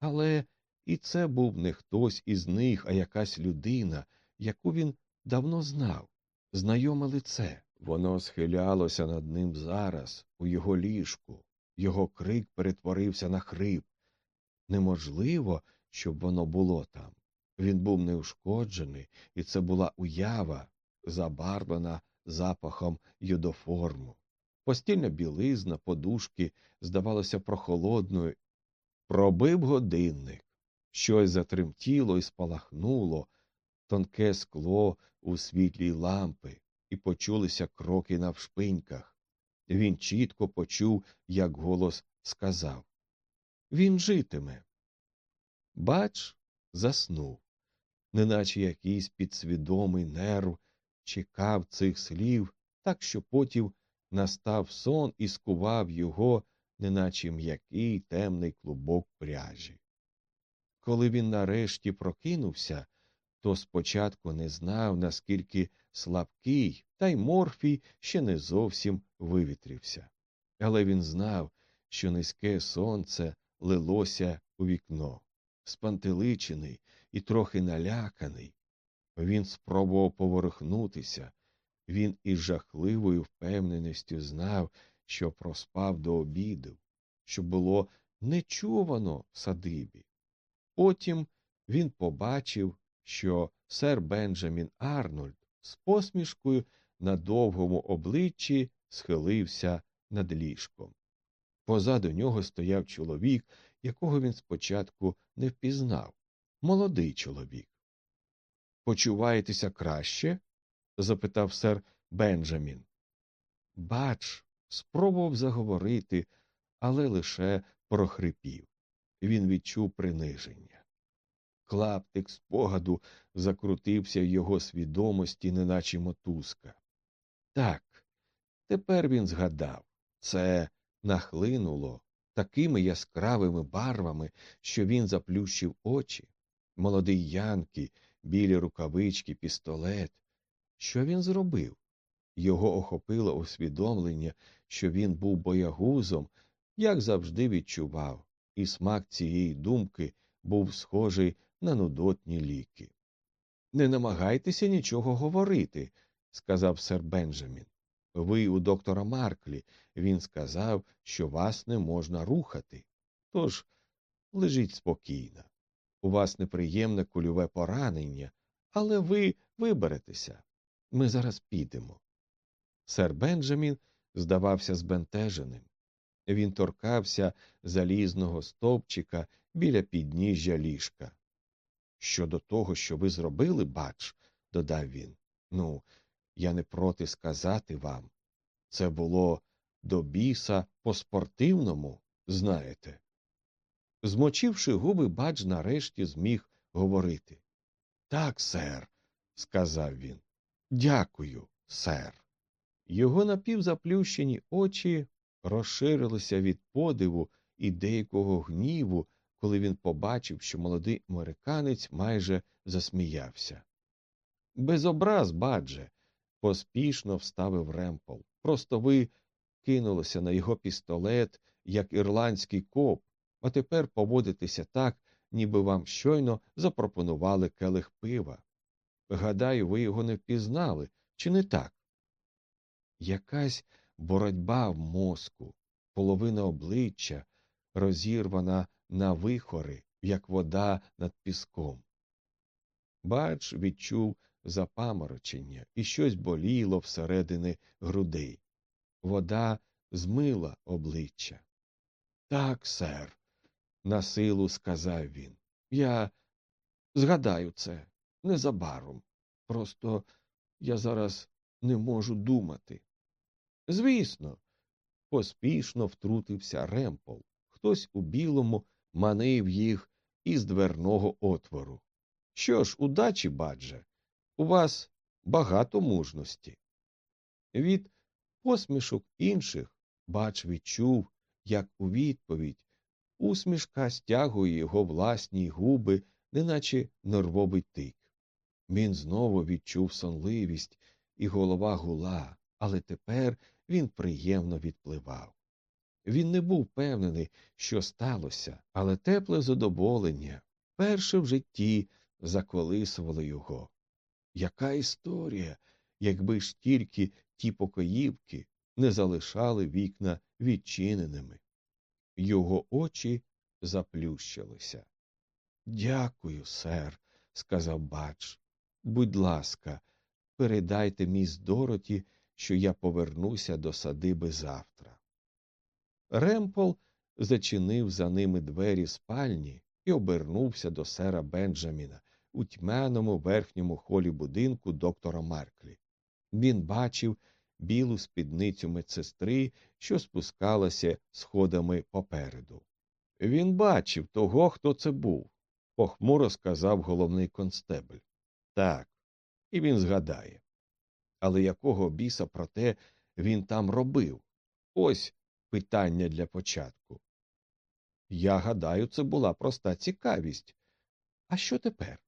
Але і це був не хтось із них, а якась людина, яку він давно знав, знайоме лице. Воно схилялося над ним зараз, у його ліжку, його крик перетворився на хрип. Неможливо, щоб воно було там. Він був неушкоджений, і це була уява, забарвлена запахом йодоформу. Постільна білизна, подушки, здавалося, прохолодною. Пробив годинник. Щось затремтіло і спалахнуло, тонке скло у світлій лампи, і почулися кроки на вшпиньках. Він чітко почув, як голос сказав Він житиме. Бач, заснув, неначе якийсь підсвідомий нерв чекав цих слів, так що потім настав сон і скував його, неначе м'який темний клубок пряжі. Коли він нарешті прокинувся, то спочатку не знав, наскільки слабкий, та й морфій ще не зовсім вивітрівся. Але він знав, що низьке сонце лилося у вікно, спантеличений і трохи наляканий. Він спробував поворухнутися, він із жахливою впевненістю знав, що проспав до обіду, що було нечувано в садибі. Потім він побачив, що сер Бенджамін Арнольд з посмішкою на довгому обличчі схилився над ліжком. Позаду нього стояв чоловік, якого він спочатку не впізнав молодий чоловік. Почуваєтеся краще? запитав сер Бенджамін. Бач, спробував заговорити, але лише прохрипів. Він відчув приниження. Клаптик спогаду закрутився в його свідомості, неначе мотузка. Так, тепер він згадав це нахлинуло такими яскравими барвами, що він заплющив очі. Молодий Янки, білі рукавички, пістолет. Що він зробив? Його охопило усвідомлення, що він був боягузом, як завжди відчував, і смак цієї думки був схожий на нудотні ліки. Не намагайтеся нічого говорити, сказав сер Бенджамін. Ви у доктора Марклі. Він сказав, що вас не можна рухати. Тож лежіть спокійно. У вас неприємне кульове поранення, але ви виберетеся. Ми зараз підемо. Сер Бенджамін здавався збентеженим. Він торкався залізного стовпчика біля підніжжя ліжка. Щодо того, що ви зробили, бач, додав він, ну, я не проти сказати вам. Це було до біса по спортивному, знаєте. Змочивши губи, бач нарешті зміг говорити. Так, сер, сказав він. Дякую, сер. Його напівзаплющені очі розширилися від подиву і деякого гніву, коли він побачив, що молодий американець майже засміявся. Без образ, бадже, поспішно вставив Ремпол. Просто ви кинулися на його пістолет, як ірландський коп, а тепер поводитеся так, ніби вам щойно запропонували келих пива. Гадаю, ви його не впізнали, чи не так? Якась боротьба в мозку, половина обличчя, розірвана на вихори, як вода над піском. Бач відчув запаморочення, і щось боліло всередини грудей. Вода змила обличчя. Так, сер, на силу сказав він. Я згадаю це незабаром. Просто я зараз не можу думати. Звісно, поспішно втрутився Ремпол. Хтось у білому манив їх із дверного отвору. Що ж, удачі, бадже, у вас багато мужності. Від посмішок інших бач відчув, як у відповідь усмішка стягує його власні губи, неначе нервовий тик. Він знову відчув сонливість, і голова гула, але тепер він приємно відпливав. Він не був впевнений, що сталося, але тепле задоволення перше в житті заколисувало його. Яка історія, якби ж тільки ті покоївки не залишали вікна відчиненими. Його очі заплющилися. Дякую, сер, сказав бач. Будь ласка, передайте міс Дороті, що я повернуся до садиби завтра. Ремпл зачинив за ними двері спальні і обернувся до сера Бенджаміна у тьмяному верхньому холі будинку доктора Марклі. Він бачив білу спідницю медсестри, що спускалася сходами попереду. Він бачив того, хто це був, похмуро сказав головний констебль. Так, і він згадає. Але якого біса про те він там робив? Ось питання для початку. Я гадаю, це була проста цікавість. А що тепер?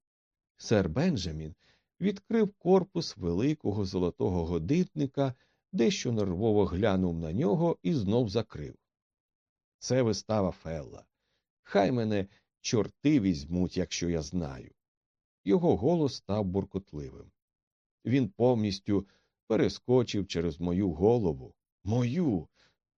Сер Бенджамін відкрив корпус великого золотого годинника, дещо нервово глянув на нього і знов закрив. Це вистава Фелла. Хай мене чорти візьмуть, якщо я знаю. Його голос став буркотливим. Він повністю перескочив через мою голову. Мою.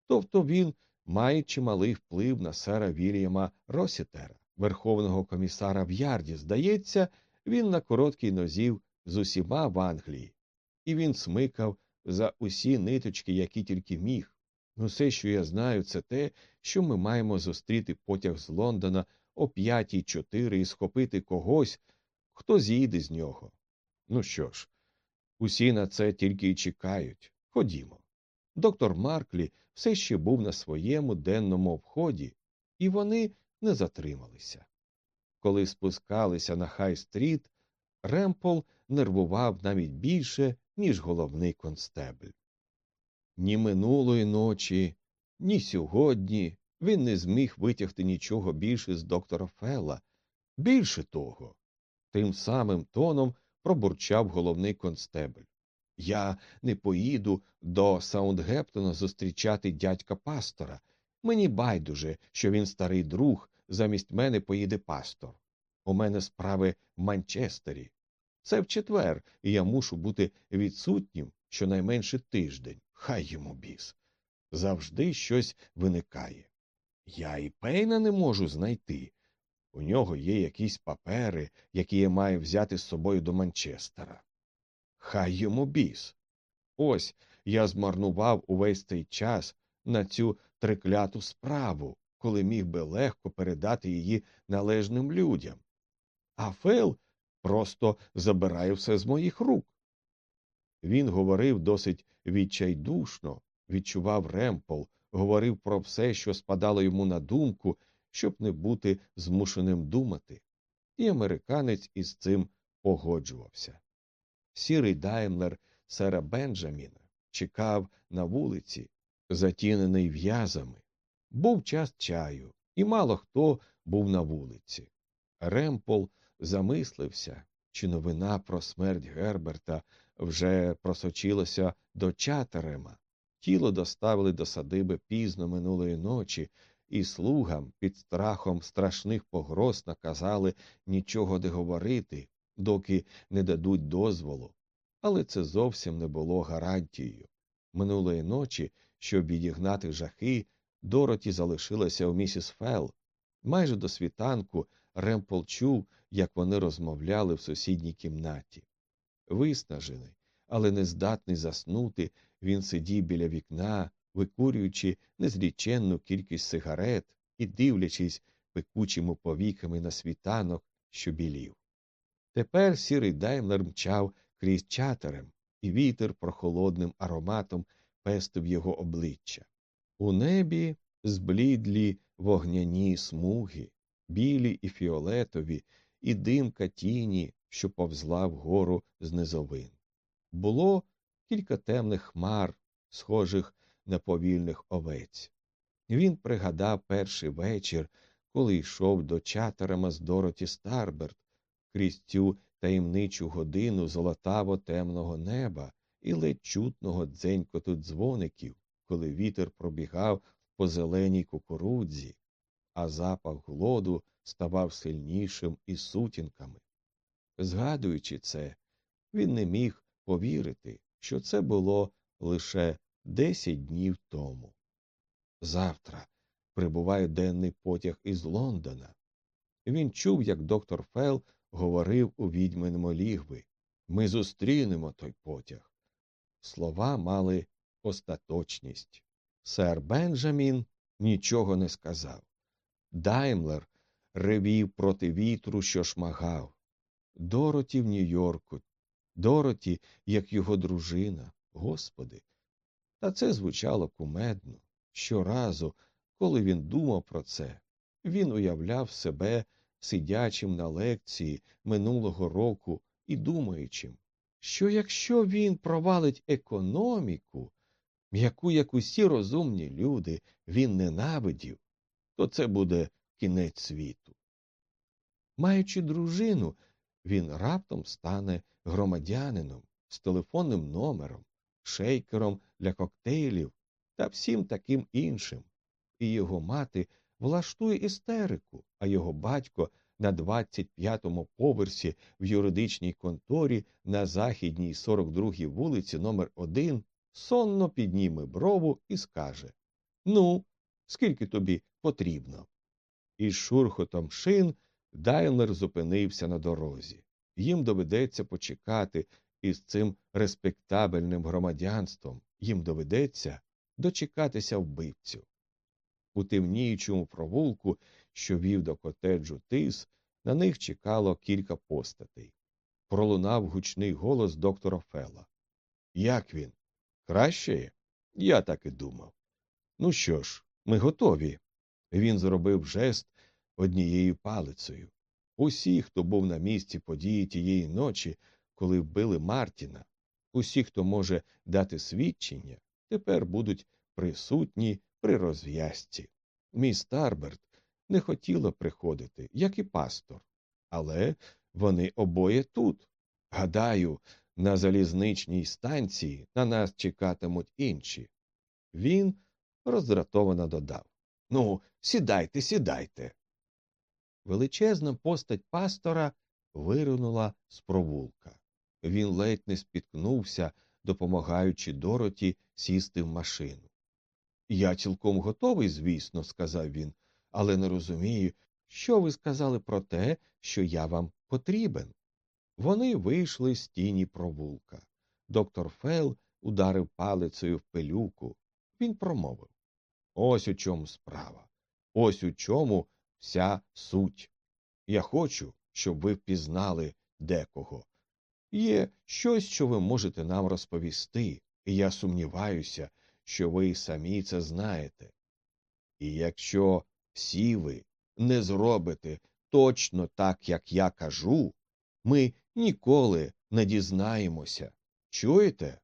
Тобто він мають чималий вплив на сера Вільяма Росітера, верховного комісара в Ярді. Здається, він на короткій нозів з усіма в Англії, і він смикав за усі ниточки, які тільки міг. Усе, що я знаю, це те, що ми маємо зустріти потяг з Лондона о п'ятій чотири і схопити когось, хто з'їде з нього. Ну що ж, усі на це тільки й чекають. Ходімо. Доктор Марклі все ще був на своєму денному обході, і вони не затрималися. Коли спускалися на Хай-стріт, Ремпл нервував навіть більше, ніж головний констебль. Ні минулої ночі, ні сьогодні він не зміг витягти нічого більше з доктора Фелла. Більше того, тим самим тоном пробурчав головний констебль. Я не поїду до Саундгептона зустрічати дядька пастора. Мені байдуже, що він старий друг, замість мене поїде пастор. У мене справи в Манчестері. Це в четвер, і я мушу бути відсутнім щонайменше тиждень. Хай йому біс. Завжди щось виникає. Я і Пейна не можу знайти. У нього є якісь папери, які я маю взяти з собою до Манчестера. Хай йому біс. Ось я змарнував увесь цей час на цю трикляту справу, коли міг би легко передати її належним людям. А Фелл просто забирає все з моїх рук. Він говорив досить відчайдушно, відчував ремпол, говорив про все, що спадало йому на думку, щоб не бути змушеним думати, і американець із цим погоджувався. Сірий даймлер сера Бенджаміна чекав на вулиці, затінений в'язами. Був час чаю, і мало хто був на вулиці. Ремпол замислився, чи новина про смерть Герберта вже просочилася до чатерема. Тіло доставили до садиби пізно минулої ночі, і слугам під страхом страшних погроз наказали нічого не говорити, доки не дадуть дозволу. Але це зовсім не було гарантією. Минулої ночі, щоб відігнати жахи, Дороті залишилася у місіс Фелл. Майже до світанку Ремпл чув, як вони розмовляли в сусідній кімнаті. Виснажений, але не здатний заснути, він сидів біля вікна, викурюючи незліченну кількість сигарет і дивлячись пекучими повіками на світанок, що білів. Тепер сірий даймлер мчав крізь чатерем, і вітер прохолодним ароматом пестив його обличчя. У небі зблідлі вогняні смуги, білі і фіолетові, і димка тіні, що повзла вгору з низовин. Було кілька темних хмар, схожих на повільних овець. Він пригадав перший вечір, коли йшов до чатерема з Дороті Старберт, крізь цю таємничу годину золотаво темного неба і ледь чутного дзенькоту дзвоників, коли вітер пробігав по зеленій кукурудзі, а запах глоду ставав сильнішим і сутінками. Згадуючи це, він не міг повірити, що це було лише десять днів тому. Завтра прибуває денний потяг із Лондона. Він чув, як доктор Фел говорив у відьминому лігви Ми зустрінемо той потяг. Слова мали остаточність. Сер Бенджамін нічого не сказав. Даймлер ревів проти вітру, що шмагав. Дороті в Нью-Йорку, Дороті, як його дружина, Господи. Та це звучало кумедно. Щоразу, коли він думав про це, він уявляв себе сидячим на лекції минулого року і думаючим, що якщо він провалить економіку, яку, як усі розумні люди, він ненавидів, то це буде кінець світу. Маючи дружину, він раптом стане громадянином з телефонним номером, шейкером для коктейлів та всім таким іншим, і його мати влаштує істерику, а його батько на 25-му поверсі в юридичній конторі на західній 42-й вулиці номер 1 сонно підніме брову і скаже Ну, скільки тобі потрібно. Із шурхотом шин Дайлер зупинився на дорозі. Їм доведеться почекати із цим респектабельним громадянством, їм доведеться дочекатися вбивцю. У темніючому провулку, що вів до котеджу тис, на них чекало кілька постатей. Пролунав гучний голос доктора Фела. Як він? Краще? Я так і думав. Ну що ж, ми готові. Він зробив жест однією палицею. Усі, хто був на місці події тієї ночі, коли вбили Мартіна, усі, хто може дати свідчення, тепер будуть присутні при розв'язці. Міс Тарберт не хотіла приходити, як і пастор, але вони обоє тут. Гадаю, на залізничній станції на нас чекатимуть інші. Він роздратовано додав Ну, сідайте, сідайте. Величезна постать пастора виринула з провулка. Він ледь не спіткнувся, допомагаючи Дороті сісти в машину. Я цілком готовий, звісно, сказав він, але не розумію, що ви сказали про те, що я вам потрібен. Вони вийшли з тіні провулка. Доктор Фел ударив палицею в пилюку. Він промовив Ось у чому справа. Ось у чому вся суть. Я хочу, щоб ви впізнали декого. Є щось, що ви можете нам розповісти, і я сумніваюся, що ви самі це знаєте. І якщо всі ви не зробите точно так, як я кажу, ми ніколи не дізнаємося. Чуєте?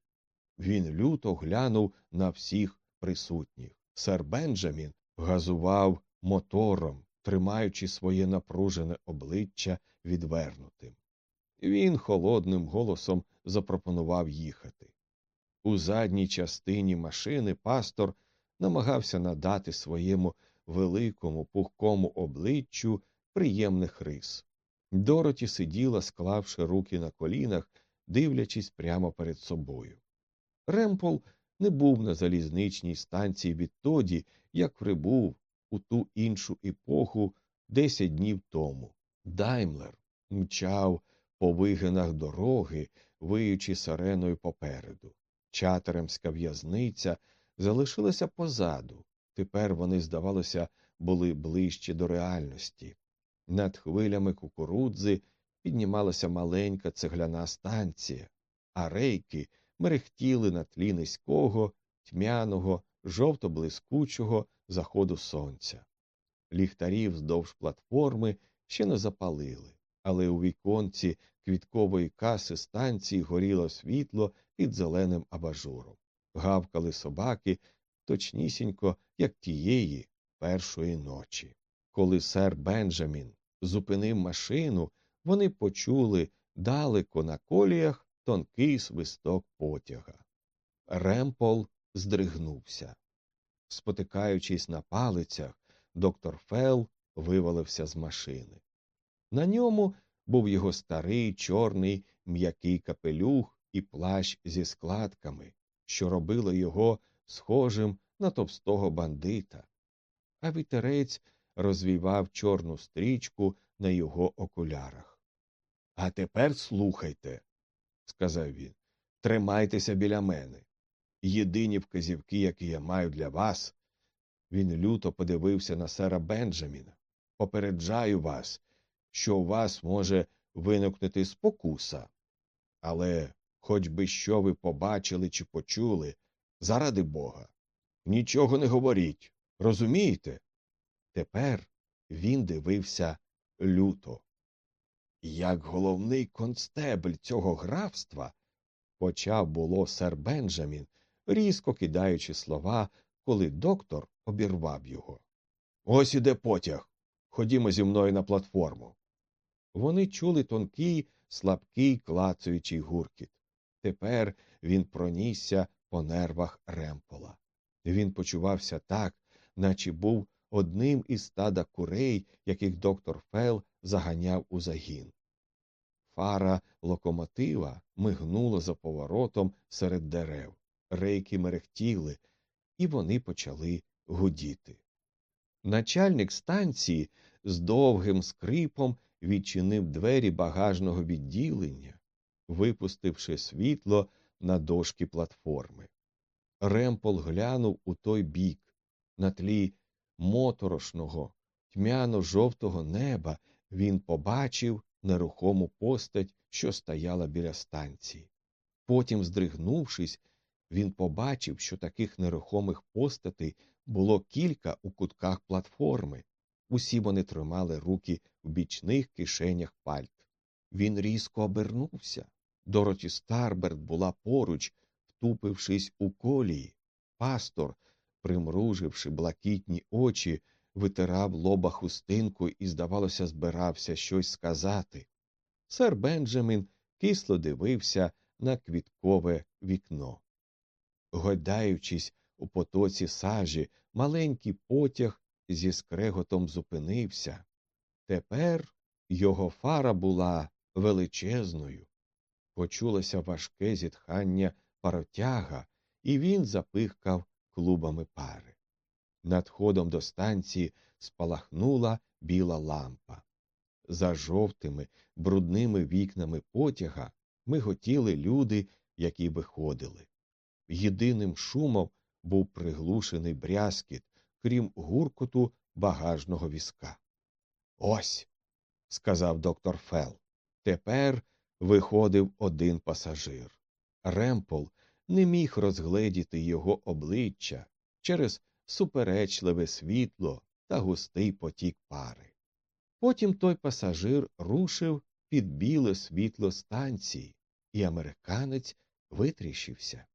Він люто глянув на всіх присутніх. Сер Бенджамін газував мотором, тримаючи своє напружене обличчя відвернутим. Він холодним голосом запропонував їхати. У задній частині машини пастор намагався надати своєму великому пухкому обличчю приємних рис. Дороті сиділа, склавши руки на колінах, дивлячись прямо перед собою. Ремпол не був на залізничній станції відтоді, як прибув у ту іншу епоху десять днів тому. Даймлер мчав по вигинах дороги, виючи сиреною попереду. Чатеремська в'язниця залишилася позаду. Тепер вони, здавалося, були ближче до реальності. Над хвилями кукурудзи піднімалася маленька цегляна станція, а рейки мерехтіли на тлі низького, тьмяного, жовто блискучого заходу сонця. Ліхтарі вздовж платформи ще не запалили, але у віконці квіткової каси станції горіло світло під зеленим абажуром. Гавкали собаки точнісінько, як тієї першої ночі. Коли сер Бенджамін зупинив машину, вони почули далеко на коліях тонкий свисток потяга. Ремпол здригнувся. Спотикаючись на палицях, доктор Фел вивалився з машини. На ньому був його старий чорний м'який капелюх і плащ зі складками, що робило його схожим на товстого бандита, а вітерець розвівав чорну стрічку на його окулярах. А тепер слухайте, сказав він, тримайтеся біля мене. Єдині вказівки, які я маю для вас. Він люто подивився на сера Бенджаміна. Попереджаю вас, що у вас може виникнути спокуса. Але хоч би що ви побачили чи почули, заради бога, нічого не говоріть, розумієте? Тепер він дивився люто. Як головний констебль цього графства, почав було сер Бенджамін, різко кидаючи слова, коли доктор обірвав його. Ось іде потяг. Ходімо зі мною на платформу. Вони чули тонкий, слабкий, клацаючий гуркіт. Тепер він пронісся по нервах ремпола. Він почувався так, наче був одним із стада курей, яких доктор Фел заганяв у загін. Фара локомотива мигнула за поворотом серед дерев, рейки мерехтіли, і вони почали гудіти. Начальник станції з довгим скрипом відчинив двері багажного відділення, випустивши світло на дошки платформи. Ремпол глянув у той бік, на тлі моторошного, тьмяно жовтого неба він побачив нерухому постать, що стояла біля станції. Потім, здригнувшись, він побачив, що таких нерухомих постатей було кілька у кутках платформи. Усі вони тримали руки в бічних кишенях пальт. Він різко обернувся. Дороті Старберт була поруч, втупившись у колії. Пастор, примруживши блакитні очі, витирав лоба хустинку і, здавалося, збирався щось сказати. Сер Бенджамін кисло дивився на квіткове вікно. Гойдаючись у потоці сажі, маленький потяг зі скреготом зупинився. Тепер його фара була величезною. Почулося важке зітхання паротяга, і він запихкав клубами пари. Над ходом до станції спалахнула біла лампа. За жовтими, брудними вікнами потяга миготіли люди, які виходили. Єдиним шумом був приглушений брязкіт, крім гуркоту багажного візка. Ось, сказав доктор Фел. Тепер виходив один пасажир. Ремпл не міг розгледіти його обличчя через суперечливе світло та густий потік пари. Потім той пасажир рушив під біле світло станції, і американець витріщився.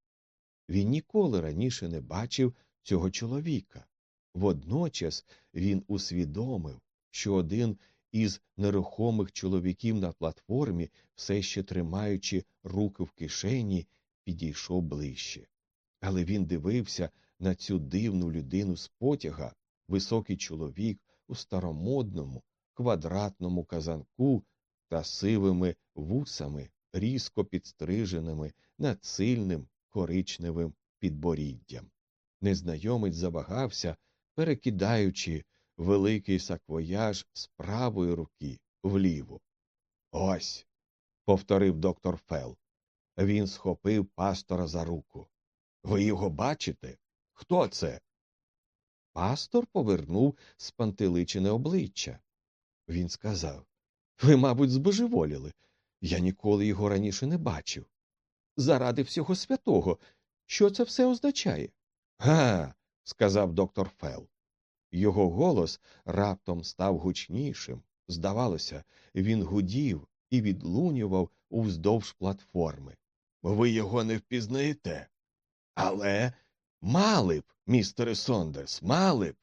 Він ніколи раніше не бачив цього чоловіка. Водночас він усвідомив, що один із нерухомих чоловіків на платформі, все ще тримаючи руки в кишені, підійшов ближче. Але він дивився на цю дивну людину з потяга, високий чоловік у старомодному, квадратному казанку та сивими вусами, різко підстриженими над сильним коричневим підборіддям. Незнайомець завагався, перекидаючи великий саквояж з правої руки вліво. Ось, повторив доктор Фелл. Він схопив пастора за руку. Ви його бачите? Хто це? Пастор повернув спантеличене обличчя. Він сказав Ви, мабуть, збожеволіли. Я ніколи його раніше не бачив. Заради всього святого. Що це все означає? Га. сказав доктор Фел. Його голос раптом став гучнішим. Здавалося, він гудів і відлунював уздовж платформи. Ви його не впізнаєте. Але мали б, містере Сондерс, мали б,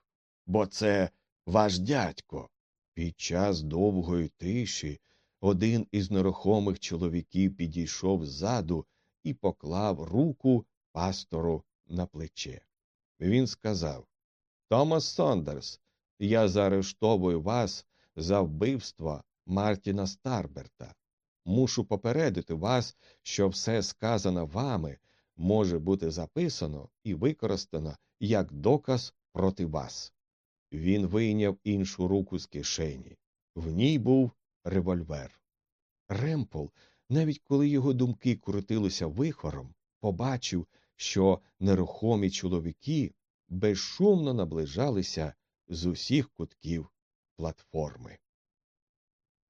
бо це ваш дядько. Під час довгої тиші один із нерухомих чоловіків підійшов ззаду і поклав руку пастору на плече. Він сказав Томас Сондерс, я заарештовую вас за вбивство Мартіна Старберта. Мушу попередити вас, що все сказане вами може бути записано і використано як доказ проти вас. Він вийняв іншу руку з кишені. В ній був револьвер. Ремпл, навіть коли його думки крутилися вихором, побачив, що нерухомі чоловіки безшумно наближалися з усіх кутків платформи.